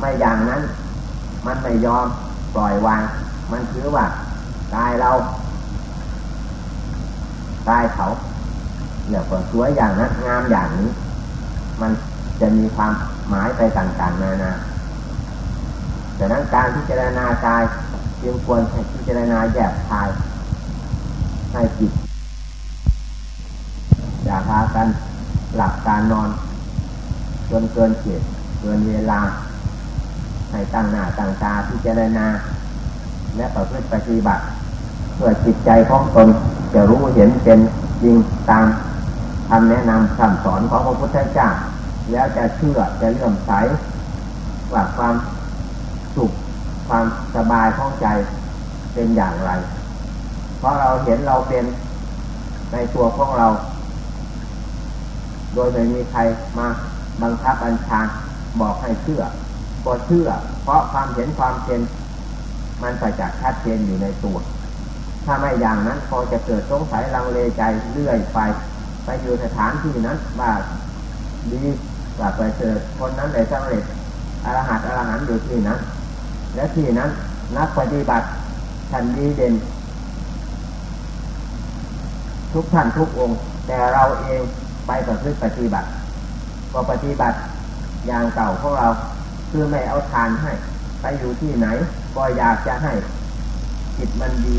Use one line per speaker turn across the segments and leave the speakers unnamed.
ไม่อย่างนั้น มันไม่ยอมปล่อยวาง มันถือว่ากายเรากายเขาเนี่ยก็สวยอย่างนั้นงามอย่างนี้ มันจะมีความหมายไปต่างๆนานาแต่นั้นการพิจารณากายจึงควรพิจารณาแยบคายให้จิตอย่าพากันหลับการนอนจนเกินเขตเกินเวลา ให้ตั้งหน้าตั้งตาพิจารณาและประพฤติปฏิบัติเพื่อจิตใจของตนจะรู้เห็นเป็นจริงตามคำแนะนำคำสอนของพระพุทธเจ้าแล้วจะเชื่อจะเลื่อมใสว่าความสุขความสบายของใจเป็นอย่างไร เพราะเราเห็นเราเป็นในตัวของเรา โดยไม่มีใครมาบังคับบัญชาบอกให้เชื่อ ก็เชื่อ เพราะความเห็นความเป็นมันไปจากชัดเจนอยู่ในตัว ถ้าไม่อย่างนั้นพอจะเกิดสงสัยลังเลใจเรื่อยไป ไปอยู่สถานที่นั้นว่าดีว่าไปเจอคนนั้นได้สำเร็จอรหัตอรหันอยู่ที่นั้น และที่นั้นนักปฏิบัติท่านดีเด่น ทุกท่านทุกองค์ แต่เราเองไปประพฤติปฏิบัติ ก็ปฏิบัติอย่างเก่าของเรา คือไม่เอาทานให้ ไปอยู่ที่ไหน ก็อยากจะให้จิตมันดี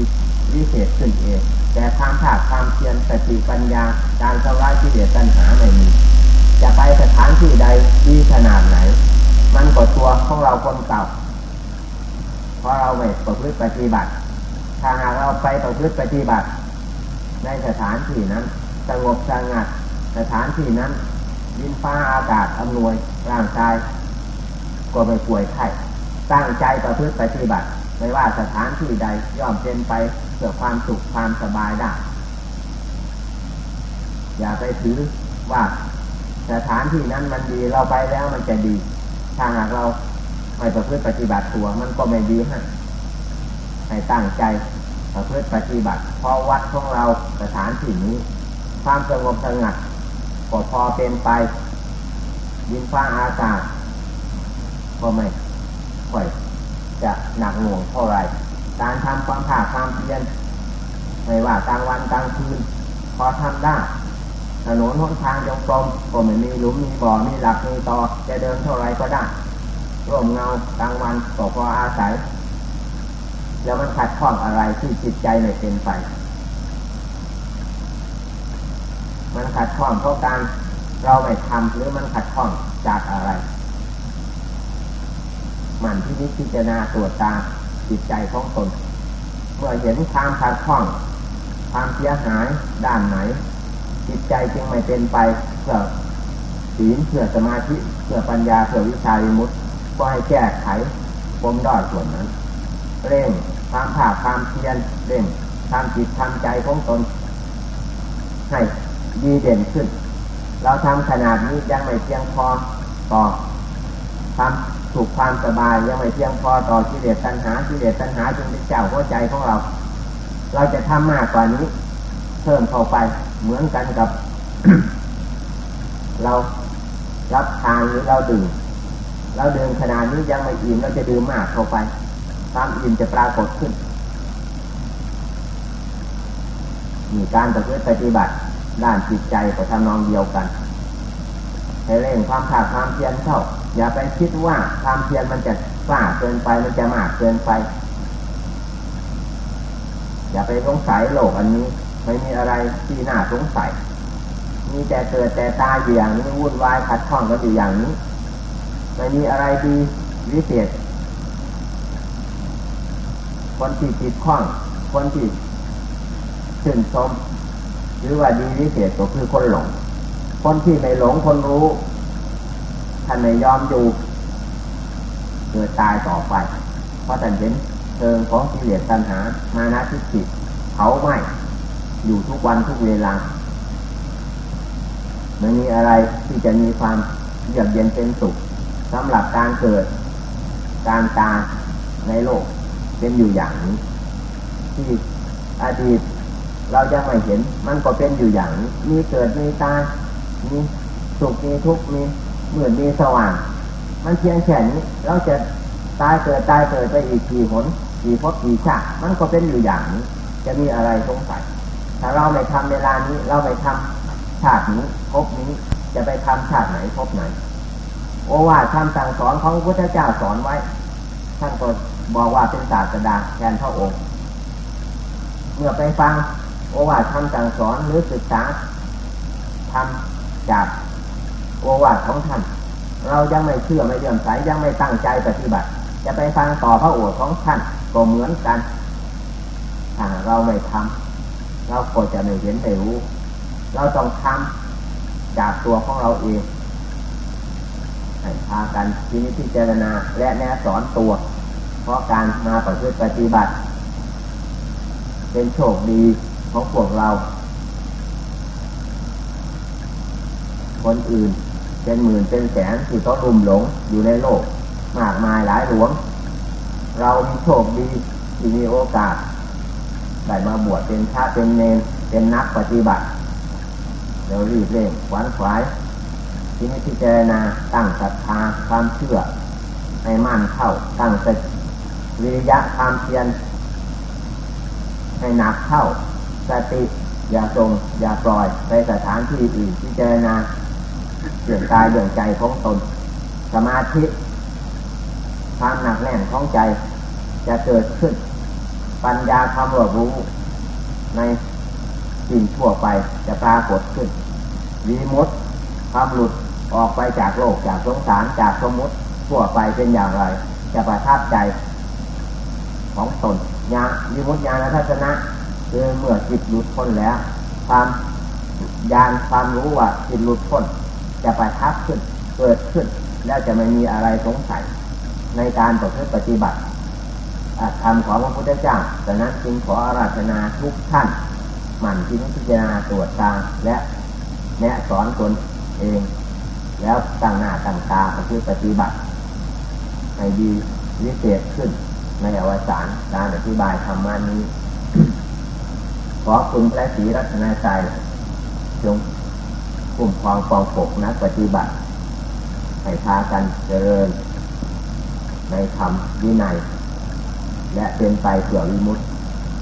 วิเศษขึ้นเอง แต่ความภาคความเพียรสติปัญญา การสลายที่เดียตัณหาไม่มี จะไปสถานที่ใดดีขนาดไหน มันก็ตัวของเราคนเก่า เพราะเราไม่ประพฤติปฏิบัติ ถ้าหากเราไปประพฤติปฏิบัติ ในสถานที่นั้นสงบสงัด สถานที่นั้นดินฟ้าอากาศอำนวยร่างกาย ก็ไม่ป่วยไข้ตั้งใจประพฤติปฏิบัติ ไม่ว่าสถานที่ใดย่อมเป็นไปเพื่อความสุขความสบายได้ อย่าไปถือว่าสถานที่นั้นมันดีเราไปแล้วมันจะดี ถ้าหากเราไม่ประพฤติปฏิบัติตัวมันก็ไม่ดีให้ให้ตั้งใจประพฤติปฏิบัติเพราะวัดของเราสถานที่นี้ ความสงบสงัดก็พอเป็นไปยินฟ้าอากาศ ก็ไม่ค่อยจะหนักหน่วงเท่าไรการทำความผาความเพียรไม่ว่ากลางวันกลางคืน พอทำได้ถนนหนทางจงกรมก็ไม่มีหลุมมีบ่อมีหลักมีตอจะเดินเท่าไรก็ได้ร่วมเงากลางวันก็พออาศัย แล้วมันขัดข้องอะไรที่จิตใจไม่เป็นไปมันขัดข้องเพราะการเราไม่ทำหรือมันขัดข้องจากอะไร มันที่นิพิจารณาตัวตาจิตใจของตน เมื่อเห็นความขัดข้องความเสียหายด้านไหน จิตใจจึงไม่เป็นไปเพื่อศีลเพื่อสมาธิเพื่อปัญญาเพื่อวิชาวิมุตติก็ให้แก้ไขปมด้อยส่วนนั้น เร่งความผาความเพียรเร่งความจิตทำใจของตน ให้ดีเด่นขึ้น เราทำขนาดนี้ยังไม่เพียงพอต่อความ สุขความสบายยังไม่เพียงพอต่อกิเลสตัณหากิเลสตัณหาจึงเป็นเจ้าหัวใจของเรา เราจะทำมากกว่านี้ เพิ่มเข้าไปเหมือนกันกับ เรารับทานหรือเราดื่มเราดื่มขนาดนี้ยังไม่อิ่มเราจะดื่มมากเข้าไปความอิ่มจะปรากฏขึ้นมีการประพฤติปฏิบัติด้านจิตใจก็ทำนองเดียวกัน ให้เร่งความขาดความเพียรเข้า อย่าไปคิดว่าความเพียรมันจะกล้าเกินไปมันจะมากเกินไป อย่าไปสงสัยโลกอันนี้ ไม่มีอะไรที่น่าสงสัย มีแต่เกิดแต่ตายอยู่อย่างนี้วุ่นวายขัดข้องกันอยู่อย่างนี้ ไม่มีอะไรดีวิเศษคนที่ติดข้องคนที่ชื่นชมหรือว่าดีวิเศษก็คือคนหลง คนที่ไม่หลงคนรู้ท่านไม่ยอมอยู่เกิดตายต่อไป เพราะท่านเห็นเชิงของกิเลสตัณหา มานะทิฏฐิเผาไม้อยู่ทุกวันทุกเวลาไม่มีอะไรที่จะมีความเยือกเย็นเป็นสุขสำหรับการเกิดการตายในโลกเป็นอยู่อย่างนี้ที่อดีตเราจะไม่เห็นมันก็เป็นอยู่อย่างนี้มีเกิดมีตาย มีสุขมีทุกข์มีเหมือนมีสว่าง มันเพียงแค่นี้เราจะตายเกิดตายเกิดไปอีกกี่หนกี่พบกี่ชาติมันก็เป็นอยู่อย่างนี้ จะมีอะไรสงสัยถ้าเราไม่ทำเวลานี้ เราไม่ทำชาตินี้พบนี้จะไปทำชาติไหนพบไหนโอวาทำสั่งสอนของพระพุทธเจ้าสอนไว้ ท่านก็บอกว่าเป็นศาสดาแทนพระองค์ เมื่อไปฟังโอวาทำสั่งสอนหรือศึกษาทำ จากโอวาทของท่าน เรายังไม่เชื่อไม่เลื่อมใสยังไม่ตั้งใจปฏิบัติ จะไปฟังต่อพระโอษฐ์ของท่านก็เหมือนกันถ้าเราไม่ทำเราก็จะไม่เห็นไม่รู้ เราต้องทำจากตัวของเราเองให้พากันที่นี้พิจารณาและแนะสอนตัว เพราะการมาประพฤติปฏิบัติ เป็นโชคดีของพวกเรา คนอื่น เป็นหมื่นเป็นแสนที่เขาลุ่มหลงอยู่ในโลก มากมายหลายหลวง เรามีโชคดีที่มีโอกาสได้มาบวชเป็นพระเป็นเนรเป็นนักปฏิบัติเรารีบเร่งขวนขวายที่นี้พิจารณาตั้งศรัทธาความเชื่อให้มั่นเข้าตั้งสติวิริยะความเพียรให้หนักเข้าสติอย่าทรงอย่าปล่อยไปสถานที่อื่นพิจารณา เสื่อมกายเสื่อมใจของตน สมาธิความหนักแน่นของใจจะเกิดขึ้น ปัญญาความรอบรู้ในสิ่งทั่วไปจะปรากฏขึ้นวีมุตความหลุดออกไปจากโลกจากสงสารจากสมมุติทั่วไปเป็นอย่างไร จะประทับใจของตนญาวิมุตญาณทัศนะคือเมื่อจิตหลุดพ้นแล้ว ความญาณความรู้ว่าจิตหลุดพ้น จะประทับขึ้นเกิดขึ้น แล้วจะไม่มีอะไรสงสัยในการประพฤติปฏิบัติธรรมของพระพุทธเจ้าดังนั้นจึงขออาราธนาทุกท่านหมั่นที่นิจารณาตรวจตาและแนะสอนตนเอง แล้วตั้งหน้าตั้งตาประพฤติปฏิบัติให้ดีวิเศษขึ้นในอวสานการอธิบายธรรมานี้ ขอคุณพระศรีรัตนใจจง คุ้มครองปองปกนักปฏิบัติให้พากันเจริญ ในธรรมวินัย และเป็นไปเพื่อวิมุตติ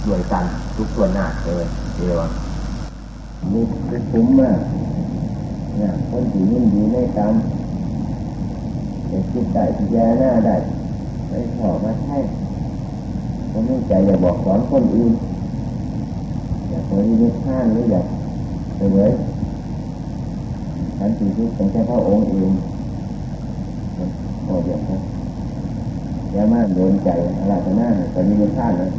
ด้วยกันทุกส่วนหน้าเกินเดียวมีเป็นคุ้มมากเนี่ยคนที่ยิ่งดีในการในคิดได้ที่แย่หน้าได้ไม่ขอมาใช่ผมไม่ใจอยาบอกสอนคนอื่นอยากเลยมีข้านหรืออยาไปเลย ทันทีที่เป็นแค่พระองค์เองพอเดียวครับยามาโดนใจอะไรต่หน้าตอนนี้มีข้านนะ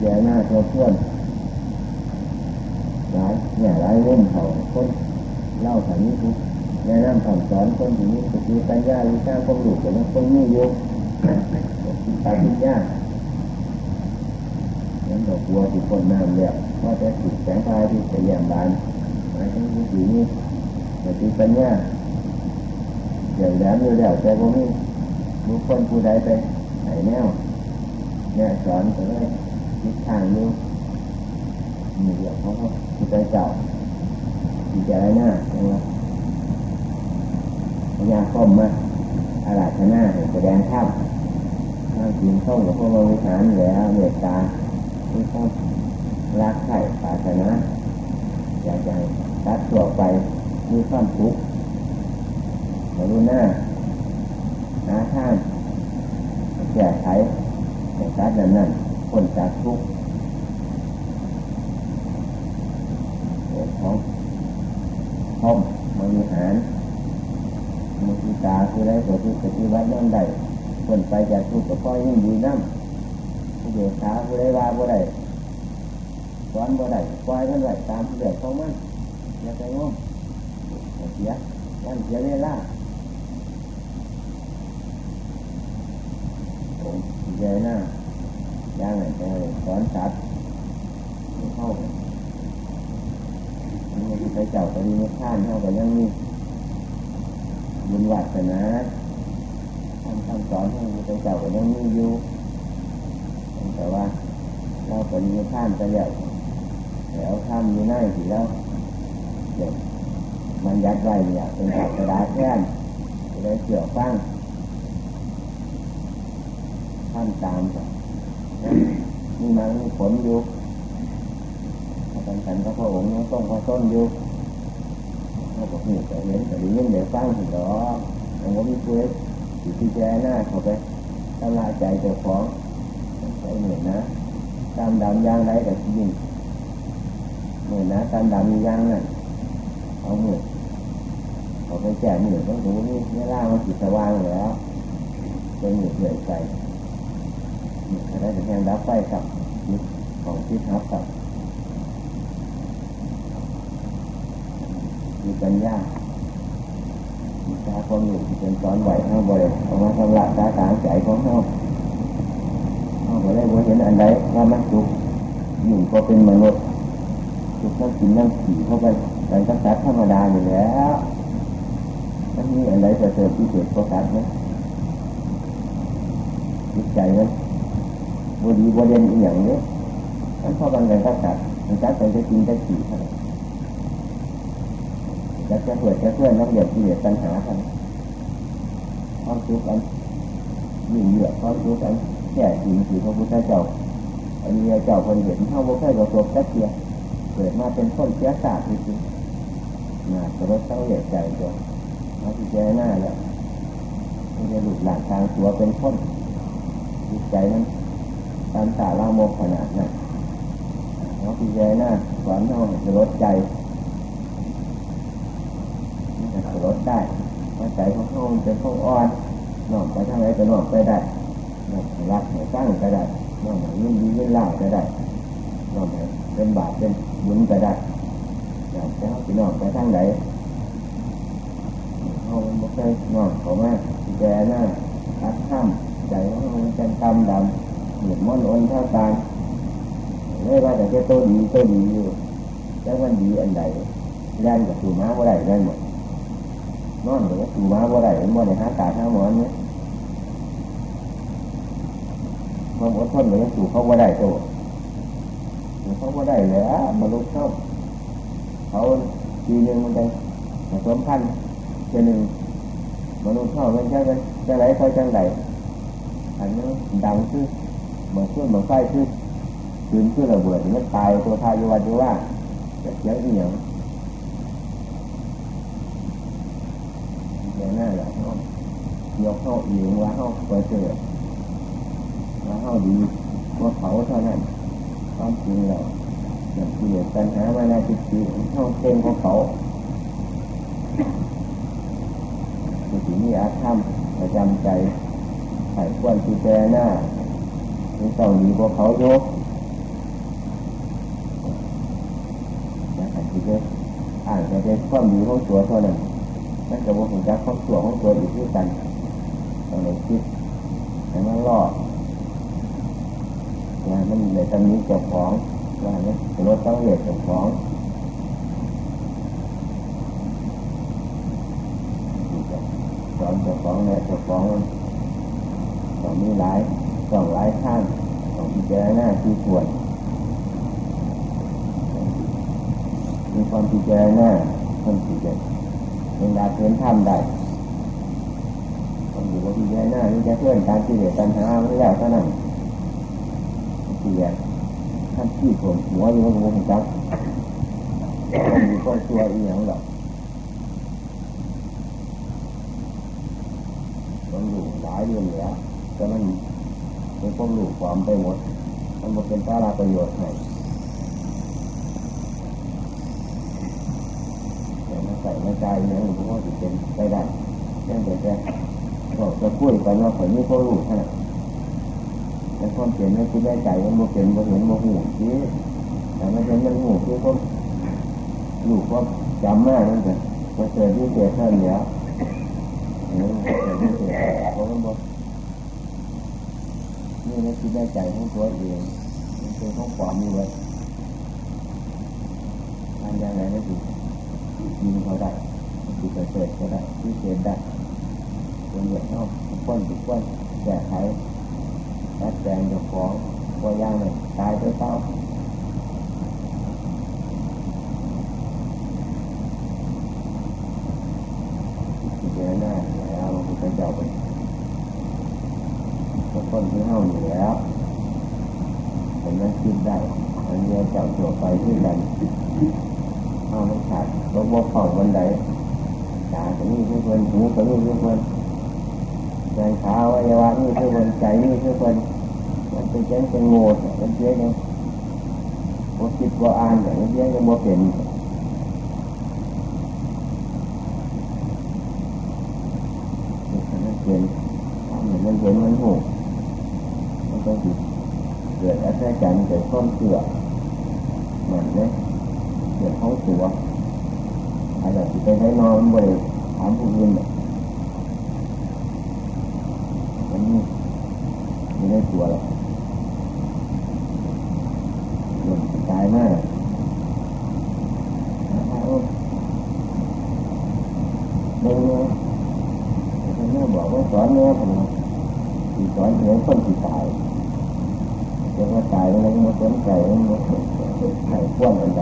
แย่หน้าตัวเพื่อนหลายเนี่ยหลายเล่มเขาคนเล่าสานี้ทุกแนะนำคำสอนคนที่นี้สติปัญญาวิชาความรู้แต่ละคนนี่อยู่ปัญญา นั้นดอกบัวที่คนน้ำเนี่ยว่าจะติดแสงไฟที่จะแยมบานหมายถึงที่นี้สติปัญญาอย่างแหลมอยู่แล้วแต่ก็ไม่มีคนผู้ใดไปไหนแนวเนี่ยสอนก็ได้ทิศทางนี้มีเรื่องของเขาที่ใจเจ้าที่ใจหน้านะครับพญาข้มมาอาราธนาแสดงข้ามข้ามจิงเข้ากับพวกเราวิหารแล้วเมตตา ที่เขารักใคร่ปรารถนาอยากจะตัดตัวไปมีความทุกข์มาดูหน้าหาท่านแก้ไขแต่ตัดนั้นนั่นคนจากทุกข์ของห้องบริหารมุติตาคือได้ผลที่ปฏิวัตินั่นได้คนไปจากทุกข์ก็พอยยิ่งดีน้ำผู้เดียวขาผู้ได้ว่าผู้ใดสอนผู้ใดปล่อยมันไหวตามเดือดของมันอย่าไปงงเสียนั่นเสียเวลาผมเจหน้าย่างไหนแต่สอนสัตว์เข้ามีไปเจ้าก็มีไม่ข้านเท่ากับยังมีบุญวัฒนาทำคำสอนให้ไปเจ้าก็ยังมีอยู่ แต่ว่า เราเป็นมีข้านไปแล้วแล้วข้ามมีหน้าที่แล้วเนี่ยมันยัดไว้เนี่ยเป็นกระดาษแท่นจะได้เกี่ยวฟังท่านตามนี่มันมีผลอยู่อาจารย์ฉันก็พระองค์ยังต้องพระต้นอยู่ถ้าบอกนี่แต่เห็นแต่ดีเงินเดี๋ยวฟังถึงหรอผมก็มีเพื่อนอยู่ที่แจ้หน้าเขาไปทำลาใจเจ้าของ เหนื่อยนะตามดำยางไรแต่ที่นี่เหนื่อยนะตามดำยางนั่นเอาเหนื่อยเขาไปแจกเหนื่อยต้องดูนี่นี่ล่ามันจิตสว่างแล้วเป็นเหนื่อยเหนื่อยใจอะไรแต่แทงดับไฟกับยึดของที่ทับกับมีปัญญามีตาความหนุ่มเป็นสอนไหวข้างบริเอามาทำลายตาตาใจของเขา เขาบริเห็นอันใดว่ามันสุขอยู่งก็เป็นมนุษย์สุขนั่งกินนั่งขี่เข้าไปแต่ก็ตัดธรรมดาอยู่แล้วมันมีอันใดจะเสริมที่เกิดก็ตัดไหมจิตใจมันบดีบดีเด่นอีกอย่างนี้ท่านพ่อบังกันก็ตัดมันสัตัดไปจะกินจะขี่เท่านั้นจะจะเปิดจะเพื่อนน้องเดียดที่เดียดปัญหากันความทุกข์อันยิ่งเหยอะความทุกข์อัน แก่จริงคือพระพุทธเจ้าอันนี้เจ้าคนเห็นเท่าบุคคลประสบแค่เพียเกิดมาเป็นคนเชื้อสาจริงๆนะสรสเต้าเหยียดใจตัวมาที่เจหน้าแล้วมันจะหลุดหลานทางตัวเป็นคนจิตใจนั้นตามตาลามกขนาดนั้นมาที่เจหน้าสอนเราจะลดใจจะลดได้เพราะใจของเขาเป็นของอ่อนนอกไปทางไหนก็นอกไปได้ นอกรักไม่ตั้งก็ได้นอกยินดียินเล่าก็ได้นอกเป็นบาปเป็นบุญก็ได้อยากจะไปนอกไปทางไหนเขาไม่เคยนอกเขามาแกหน้าทักข้ามใจของเขาเป็นตำดำเหมือนม้อนอ้นเท่ากันไม่ว่าแต่แค่ตัวดีตัวดีอยู่แล้วมันดีอันใดแรงกับสูม้าว่าไรแรงหมดนอนหรือสูม้าว่าไรมันในหาตาห้ามอนเนี่ย ความอดทนหรือสูเขาว่าไรตัวเขาว่าได้เลยอะมาลุกเข้าเขาทีหนึ่งมันไปผสมพันธุ์เจหนึ่งมนุษย์เข้าเป็นแค่เป็นจะไหลเขาจังไหลอันนี้ดังขึ้นเหมือนขึ้นเหมือนไฟขึ้นขึ้นขึ้นระเบิดมันตายตัวทายวันดีว่าจะเสียงเหี่ยวอย่างนั้นแหละเขายกเข้าอียงว่าเข้าเปิดเจอ ว่าเข้าดีว่าเขาเท่านั้นความจริงแล้วอย่างที่เหปัญหามาในจิตใจเข้าเต็มของเขาสิ่งนี้อาธรรมประจำใจไข่ควนทีแจหน้าไม่ต้องดีกว่าเขาโยกอยากให้คิดเลยอ่านจะเป็นความดีของตัวเท่านั้นนั่นจะว่าผมจะความตัวของตัวอีกที่กันต้องเลยคิดแต่มันรอด ว่ามันในตำนี้เจ้าของว่าเนี่ยรถต้องเหตุเจ้าของสอนเจ้าของเนี่ยเจ้าของต้องมีหลายต้องหลายข้างต้องพิจารณาที่ส่วนมีความพิจารณาคนพิจารณาเป็นดาเพื่อนทำได้ต้องอยู่ว่าพิจารณาที่จะเพื่อนการที่เหลือปัญหาไม่แล้วเท่านั้น เสียท่านที่ผมหัวอยู่กับผมจับผมมีก้อนตัวอีหยังหรอกต้องอยู่หลายเรื่องแล้วแต่มันเป็นพวกหลูกความไปหมด มันหมดเป็นสาระประโยชน์ให้แต่มาใส่ในใจเนี่ยหลวงพ่อจะเป็นไปได้ยังแต่จะบอกจะพูดกันว่าผมนี่พวกหลูกขนาด แต่ความเปลี่ยนไม่คิดได้ใจมันโมเป็นโมเห็นโมหูที่แต่ไม่เห็นมันหูที่เขาลูกก็จำมากนั่นแหละมาเจอที่เสียท่านแล้วนี่เจอที่เสียเพราะมันบอกนี่ไม่คิดได้ใจของตัวเองมันเป็นของความมีไว้ทำยังไงไม่ถูกยิงเขาได้ถูกเกิดก็ได้ที่เสียได้เป็นเหยียดนอกพ้นถูกพ้นแก้ไข ดัดแปลงเจ้าของก็ยังไม่ตายไปเต้าเจอหน้าแล้วพระเจ้าไปก็ต้นที่าอยู่แล้วเป็นนั้นคิดได้อันนี้เจ้าตัวไปที่กันเฮาไม่ขาดรถบกวเข้าวันใดขาก็นี่ทุกคนหูก็นี่ทุกคน แรงขาวัยวะนี่ทุกคนใจนี่ทุกคนมันเป็นเจ้าเป็นโง่เป็นเจ้าเนี่ยโมคิดว่าอ่านแต่เจ้ายังโมเป็นมันเห็นมันเห็นมันหูมันก็ติดเกิดอัศจรรย์เกิดข้อมเสื่อเหมือนเนี่ยเกิดท้องตัวออะไรที่ไปให้นอนบริถามผู้อื่นมันนี่ไม่ได้ ตัวหรอกหนุ่มตายมากเด็กเนี่แม่บอกว่าสอนแม่ผมสอนเหนือคนที่ตายเดี๋ยวว่าตายแล้วมันสนใจมันไข่ข้วนอะไร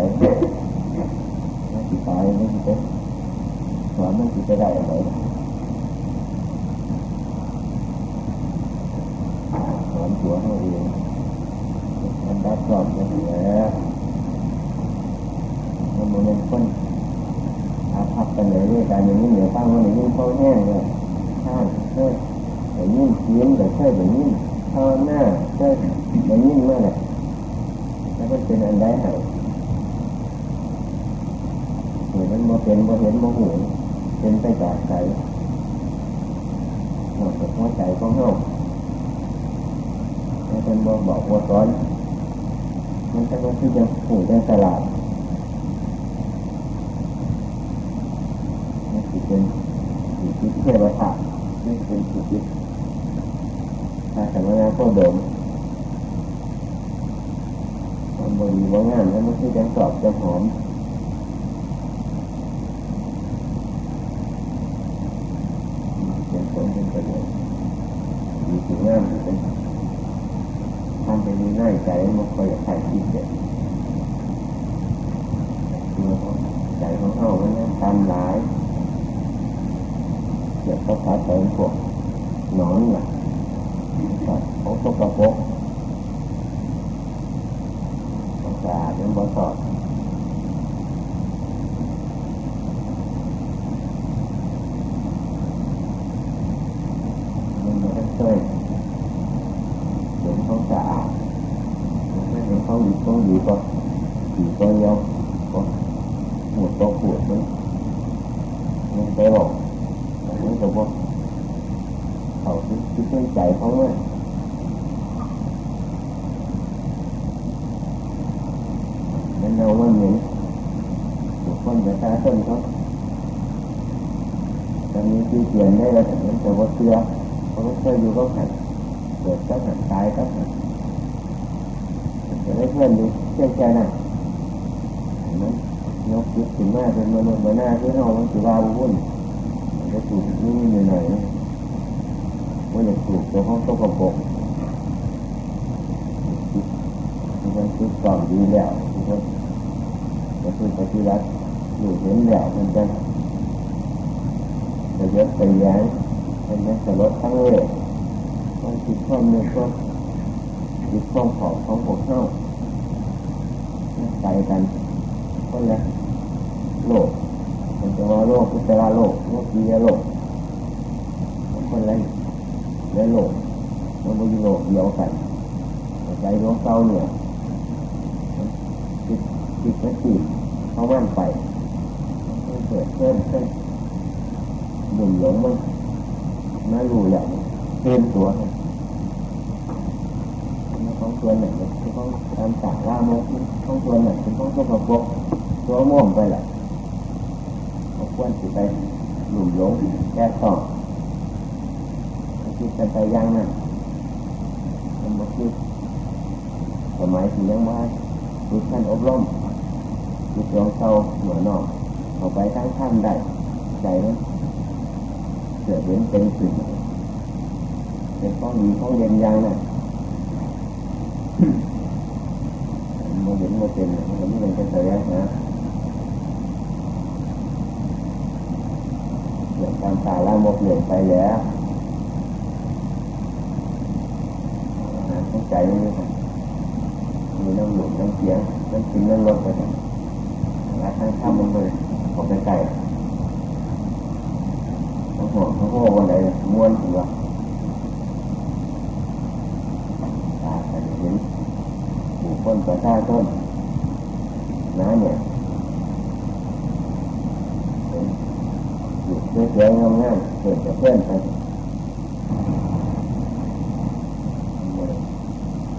มันที่ตายมันที่เป็นสอนมันที่จะได้อะไร อนตัวเขาเองมันได้สอนมันแล้วมันมันคนอาภัพกันเลยด้วยการอย่างนี้เหนือตั้งมันอย่างนี้เขาแห้งเลยข้างเช่อย่างนี้เสียงแต่เช่อย่างนี้ข้างหน้าเช่อย่างนี้เมื่อไหร่แล้วก็เป็นอันได้หายเห็นมันโมเป็นโมเห็นโมหูเป็นไปจากใจหมดจากหัวใจของเฮา เป็นโมบอกว่าสอนมันจะมาที่จะหูจะสลาดนี่คือเป็นสิ่งที่เทวทัตนี่เป็นสิ่งที่ถ้าสำนักงานก็เดิมทำบริวารงานแล้วมันคือจะกรอบจะหอมเป็นคนเป็นประโยชน์มีสิ่งงามที่เป็น ทำไปดีง่ายใจมันคอยใครคิดเด็ดใจของเขาเนี่ยตามหลายเกี่ยวกับการเป็นพวกหนอนน่ะของสกปรกต้องสะอาดเป็นบ่อสอดมันไม่เคยเห็นเขาสะอาดไม่เห็นเขาดีเขาดีก็ดีก็ยอมก็ ปวดก็ปวดมันมันไปบอกอันนี้ก็บอกเขาคิดคิดในใจเขาเลยมันเราว่าเหมือนบุคคลประชาชนเขาจะมีที่เปลี่ยนได้แล้วแต่ว่าเชื่อเขาไม่เคยอยู่เขาหันเกิดก็หันตายก็หันจะได้เพื่อนดูเชื่อใจนะเห็นไหม ยกยึดถึงหน้าเป็นมนุษย์มาหน้าที่เรามันถือว่าวุ่นจะถูกนี่นี่หน่อยๆว่าจะถูกตัวห้องตกกระปกมันคิดก่อนดีแล้วมันจะพูดปฏิบัติอยู่เห็นแล้วมันจะจะยกไปย้ายมันจะสลดทั้งเลยมันคิดข้อมือก็คิดข้อขอบของพวกเข้าไปกันคนละ โลกมันจะว่าโลกพุทธะโลกโลกียโลกมันคนละในโลกมันไม่โลกเดียวกันใจดวงเศร้าเนี่ยจิตจิตมันจิตเขาว่านไปเกิดเพิ่มขึ้นหนุ่มหลงมันไม่รู้แหละเต็มตัวของตัวหนคือของตามตาล่ามกของตัวหนคือของตัวกระปกตัวม่วงไปแหละ ควรสิไปหนุ่มหลงแก้ต่อคิดกันไปยังนั่นมันบอกคิดสมัยที่ยังมาดูท่านอบรมดูดวงเศร้าเหมือนนอกเอาไปทั้งท่านได้ ใจนั้นเกิดเห็นเป็นสิ่งเป็นข้องดีข้องเย็นยังน่ะโมเห็นโมเป็นมันไม่เป็นกระแสนะ เกี่ยวกับการตายแล้วโมเปลี่ยไปแล้วใจนี่มีน้ำหนุนน้ำเสียงน้ำกินน้ำรสไปแล้วทั้งข้ามมันเลยออกไปไกลทั้งหัวทั้งหัววันไหนม้วนถึงว่าตาเห็นผู้คนประชาชนน้าเนี่ย อยู่เฉยๆงามๆเกิดกับเพื่อนไป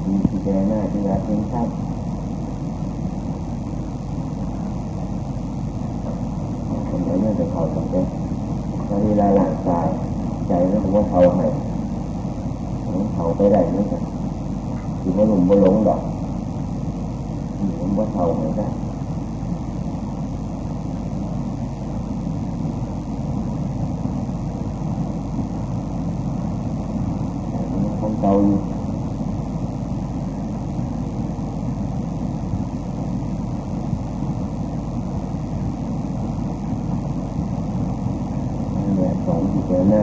มีที่เจหน้าที่รักเป็นครับคนไหนเนี่ยจะเขาตรงนี้ถ้าเวลาหลังกายใจแล้วผมว่าเขาให้เขาไปได้ไหมครับคือว่าหลุมบ่หลงดอกผมว่าเขาให้ได้ คนเก่าอยู่หน้า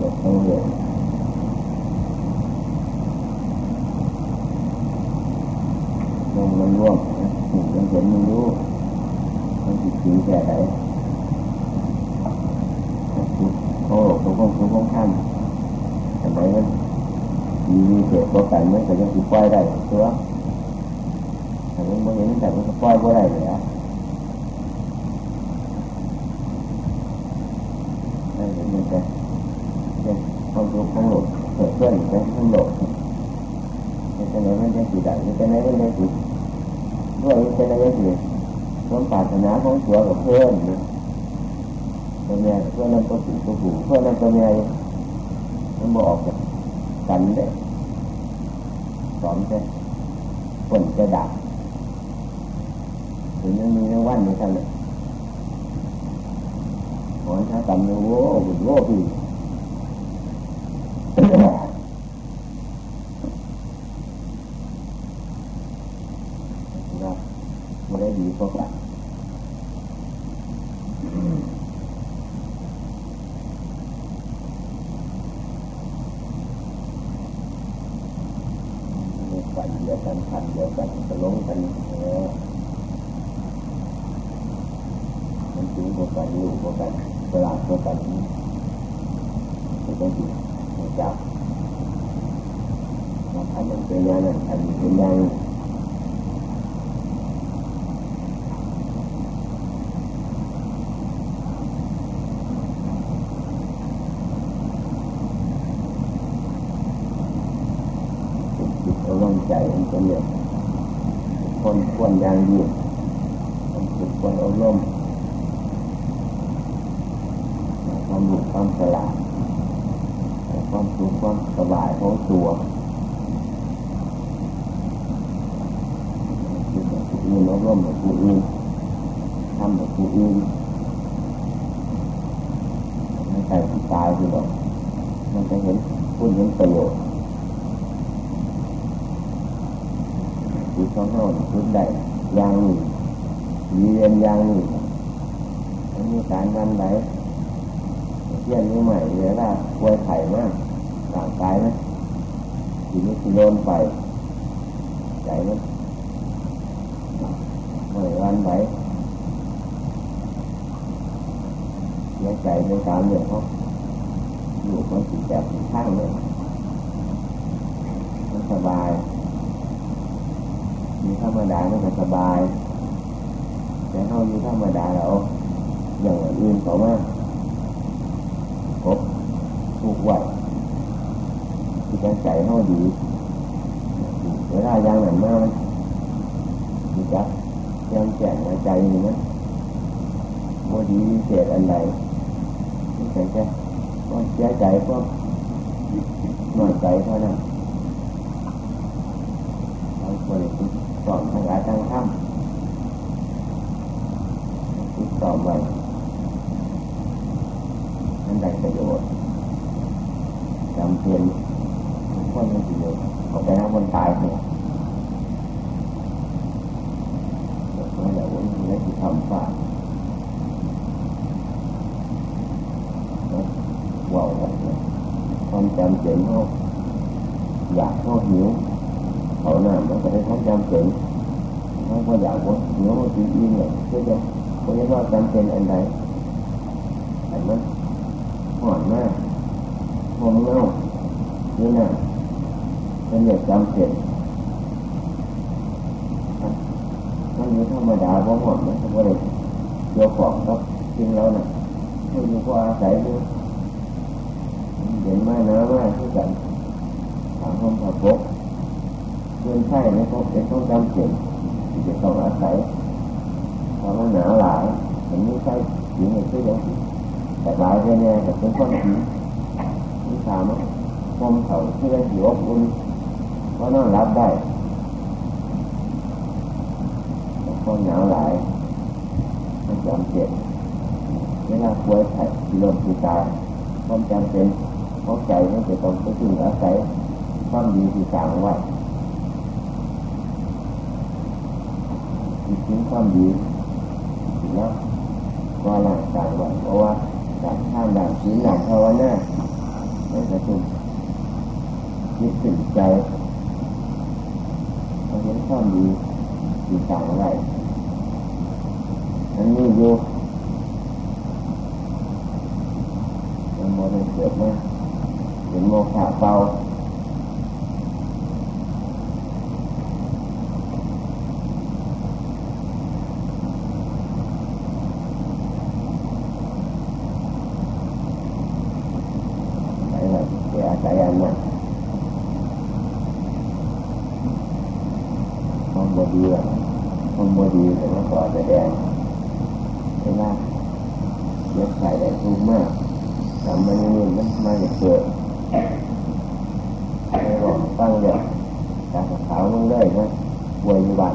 จะต้องเรียนลงมันร่วมมันเห็นมันรู้มันจิตจริงแค่ไหนโอ้ทุกคนทุกคนข้ามทำไมมันมีมีเกิดตัวกัน สิปล่อยได้เชื่อแต่มันไม่เห็นแต่มันก็ปล่อยก็ได้เลยอะจะจะความรู้ของโลกเกิดขึ้นเป็นทั้งโลกจะไหนมันจะสีดำจะไหนมันจะสีด้วยจะไหนจะสีความปรารถนาของตัวกับเพื่อนตัวเมียเพื่อนนั้นตัวผู้ตัวผู้เพื่อนนั้นตัวเมียมันบอกกันเลย สอนจะฝนจะดับถึงยังมีในวันนี้ท่านเลยหอนช้าตำเลยโว้บุญโว้พี่นะไม่ได้ดีก็กับนเดียวกันขัน เดี๋ยวกันจะล้มกันมันจึงกว่ากันอยู่กว่ากันตลาดกว่ากันไม่ต้องอยู่จับมาทำมันเป็นอย่างนั้นทำเป็นอย่างจิตอารมณ์ใจมันเป็นเรื่องคนควร อย่างยิ่งมันจิตควรอารมความหลุดความสลาดความสุขความสบายของตัวคือแบบผู้อื่นอารมณ์แบบผู้อื่นทำแบบผู้อื่นไม่ใช่ที่ตายคือแบบมันจะเห็นพูดเห็นประโยชน์จิตของเราคิดได้ อย่างนี้เรียนอย่างนี้มันมีการนไหนเที่ยนนี้ใหม่เลยว่าป่วยไข่มากร่างกายนะทีนี้คือโดนไปใจมันไม่อวันไหวเสียใจในการเรื่องเขาอยู่คนจิตแบบข้างเลยมันสบาย มีธรรมดาไมันก็สบาย แต่เขาอยู่ธรรมดาแล้วอย่างอื่นเขามากพบทุกวัดที่ใจใจเขาดีเวลาอย่างนั้นมากมีจักยังแจกใจนี่นะโมดีเศษอันใดแค่แค่ก็เสียใจก็หน่อยใจเท่านั้นเร กอมทั้งหลายทั้งข้ามติดต่อไปนั่นได้ประโยชน์จำเพียนคนนั้นประโยชน์ออกไปหาคนตายเถอะนั่นแหละวันนี้ที่ทำฝากว่าวันความจำเป็นเขาอยากเขาหิว เขาหน้ามันก็ได้ทำจำเป็นเขาก็อยากว่าหิวจริงๆเนี่ยก็จะเขาจะว่าจำเป็นอันใดแต่มันห่อนมากหอมเงานี่นะเป็นเรื่องจำเป็นมันมีธรรมดาเพราะห่อนมันก็เลยเกี่ยวของกับจริงแล้วน่ะคือมีความอาศัยอยู่เห็นมากนะมาที่กันถามคนขับรถ เพื่อนใช่ไหมเขาเป็นต้องจำเป็นที่จะต้องอาศัยเพราะมันหนาวหลายเห็นนี่ใช่หญิงเห็นที่ยังแต่หลายแน่ๆแต่เป็นคนผีนี่ถามว่าคมเขาที่ยังหิวอุ่นก็นอนรับได้แต่คนหนาวหลายมันจำเป็นเวลาป่วยไข้ที่ลมที่ตายความจำเป็นเพราะใจมันจะต้องไปถึงอาศัยความดีที่สร้างไว้ ที่ทิ้งความดีแล้วก็หลังสร้างไว้เพราะว่าการข้ามด่านศีลด่านภาวนามันจะตุ้มยึดถึงใจเราเห็นความดีที่สร้างไว้อันนี้อยู่มันโมได้เกิดมาเป็นโมฆะเบาไหนล่ะเสียอาศัยอันนั้นความบดีอะความบดีแต่ว่าต่อแสดงเวลาเย็บใส่ได้ทุกมากทำมันนี่มันมาจะเกิดไม่บอกตั้งเดียวการขาวลงเลยนะป่วยอยู่บ้าน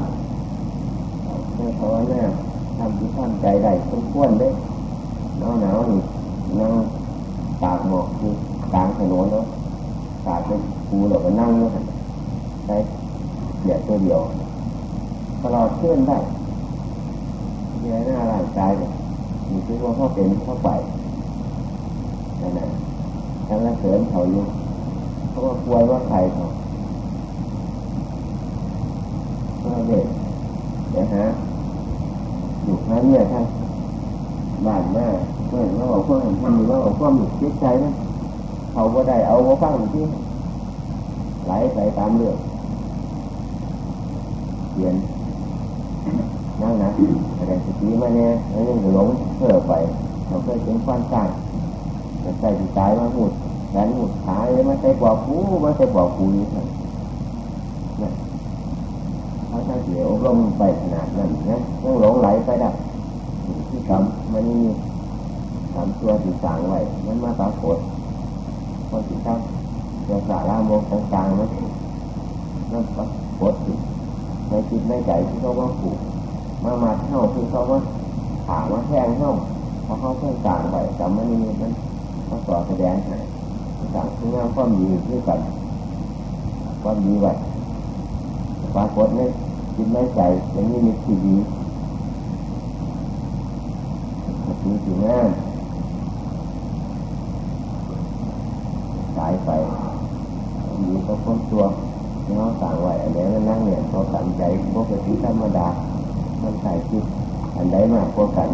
ไม่ภาวนาทำที่ทำใจได้สมควรได้หนาวหนาวนี่นั่งตากหมอกคือกลางถนนเนาะตากเป็นปูหรือว่านั่งเนาะใช้ เดียวตัวเดียวตลอดเคลื่อนได้เยอะหน้าร่างกายเนี่ยมีที่ว่าเขาเป็นเข้าไปนั่นแหละทั้งนั้นเสริมเขาอยู่เพราะว่าป่วว่าใครเขาก็เด็กเดี๋ยวฮะอยู่ครั้งเนี่ยท่านบ้านแม่เมื่อเราบอกว่าทำอยู่ว่าบอกว่ามีจิตใจนะเขาก็ได้เอาว่าฟังที่ไหลไปตามเรื่อง เรียนนั่งนะแต่สติมาเนี่ยแล้วยังหลงเพื่อไปเราเคยเป็นความตายแต่ใจที่ตายมาหุดแขนหุดขาเลยมาใส่ปอกคูมาใส่ปอกคูนี่ท่านเนี่ยถ้าถ้าเสียวลงไปขนาดนั้นนะยังหลงไหลไปได้ที่ทำมันนี่ทำตัวที่สั่งไว้มันมาปรากฏคนที่ทำจะสาระโมกต่างๆมันนั่นปรากฏ ในจิตในใจที่เขาว่าผูกมามาเท่าที่เขาว่าถามว่าแท่งเท่าเพราะเขาเพิ่งต่างไปจำไมันนี่มันเขาสอนแสดงให้ต่างที่งานความดีด้วยกันความดีไว้ปรากฏในจิตในใจอย่างนี้มีที่ดีมีสิ่งงานสายไปมีก็พ้นตัว เขาสั่างไว้อันนี้นั่งเนี่ยเขาสั่งใจปกติธรรมดามันใส่คิดอันใดมากกว่ากัน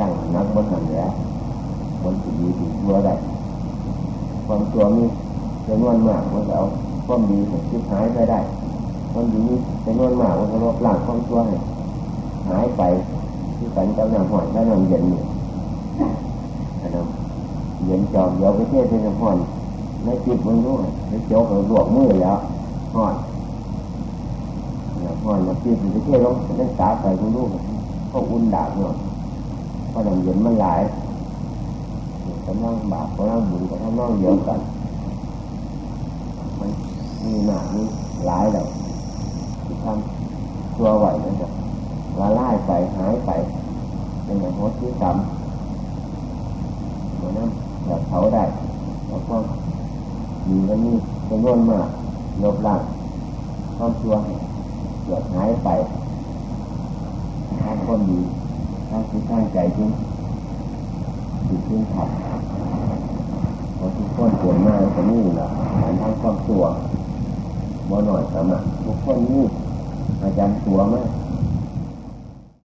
ตั้งนักบนหันแล้วบนสิดีสิ่งชั่วได้ความชัวมีจำนวนมากมันจะเอาความดีของคิดหายไปได้ความดีนี้จำนวนมากมันจะลบล้างความชัวให้หายไปที่กันกำลังห่อนกำลังเย็นอยู่อันะเย็นจอมเดี๋ยวไปเทศเป็นห่อนในจิตมันด้ในโจกเราลวกมือแล้ว ห่อนห่อนมาจิตมันจะเทศลงเล่นสาไปคุณลูกเขาอุ่นดาบเนาะเพราะน้ำเย็นมันหลายกำลังบาปกำลังบุญกำลังเดียวกัน มันมีหนามีหลายแล้วที่ทำตัวไหวนั่นแหละละลายไปหายไปเป็นอย่างโหดที่กรรมมันนั่นอยากเผาได้แล้วก็มีมันนี่จำนวนมาก ลบล้างความชั่วเกิดหายไปทำคนดีทำที่ตั้งใจจริงจิตจริงขับพอทุกคนเกิดมาจะนี่แหละการทำความชั่วบ่หน่อยสมัครทุกคนนี่อาจารย์ตัวไหม